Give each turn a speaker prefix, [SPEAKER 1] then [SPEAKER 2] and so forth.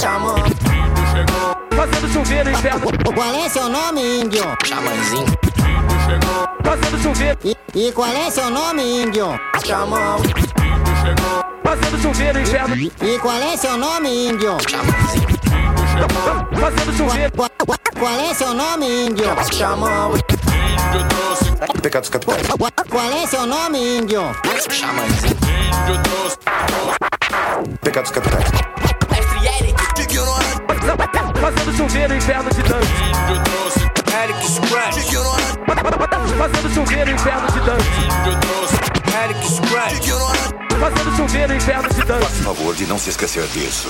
[SPEAKER 1] Xamã. Fazendo chover no inferno.
[SPEAKER 2] Qual é seu nome, índio?
[SPEAKER 1] Xamãzinho. Fazendo chover.
[SPEAKER 2] E, e qual é seu nome, índio?
[SPEAKER 1] Xamã. Fazendo chover no inferno.
[SPEAKER 2] E qual é seu nome, índio?
[SPEAKER 1] Xamãzinho. Fazendo chover.
[SPEAKER 2] Qual, qual- qual é seu nome, índio?
[SPEAKER 1] Xamã.
[SPEAKER 3] Pecados capitais.
[SPEAKER 2] Qual, é seu nome, índio?
[SPEAKER 1] Xamãzinho.
[SPEAKER 3] Pecados capitais.
[SPEAKER 1] No inferno de Dante.
[SPEAKER 4] Eric Scratch.
[SPEAKER 1] Fazendo chover no inferno de Dante.
[SPEAKER 4] Eric Scratch.
[SPEAKER 1] Fazendo chover no inferno de Dante.
[SPEAKER 3] Por favor de não se esquecer disso.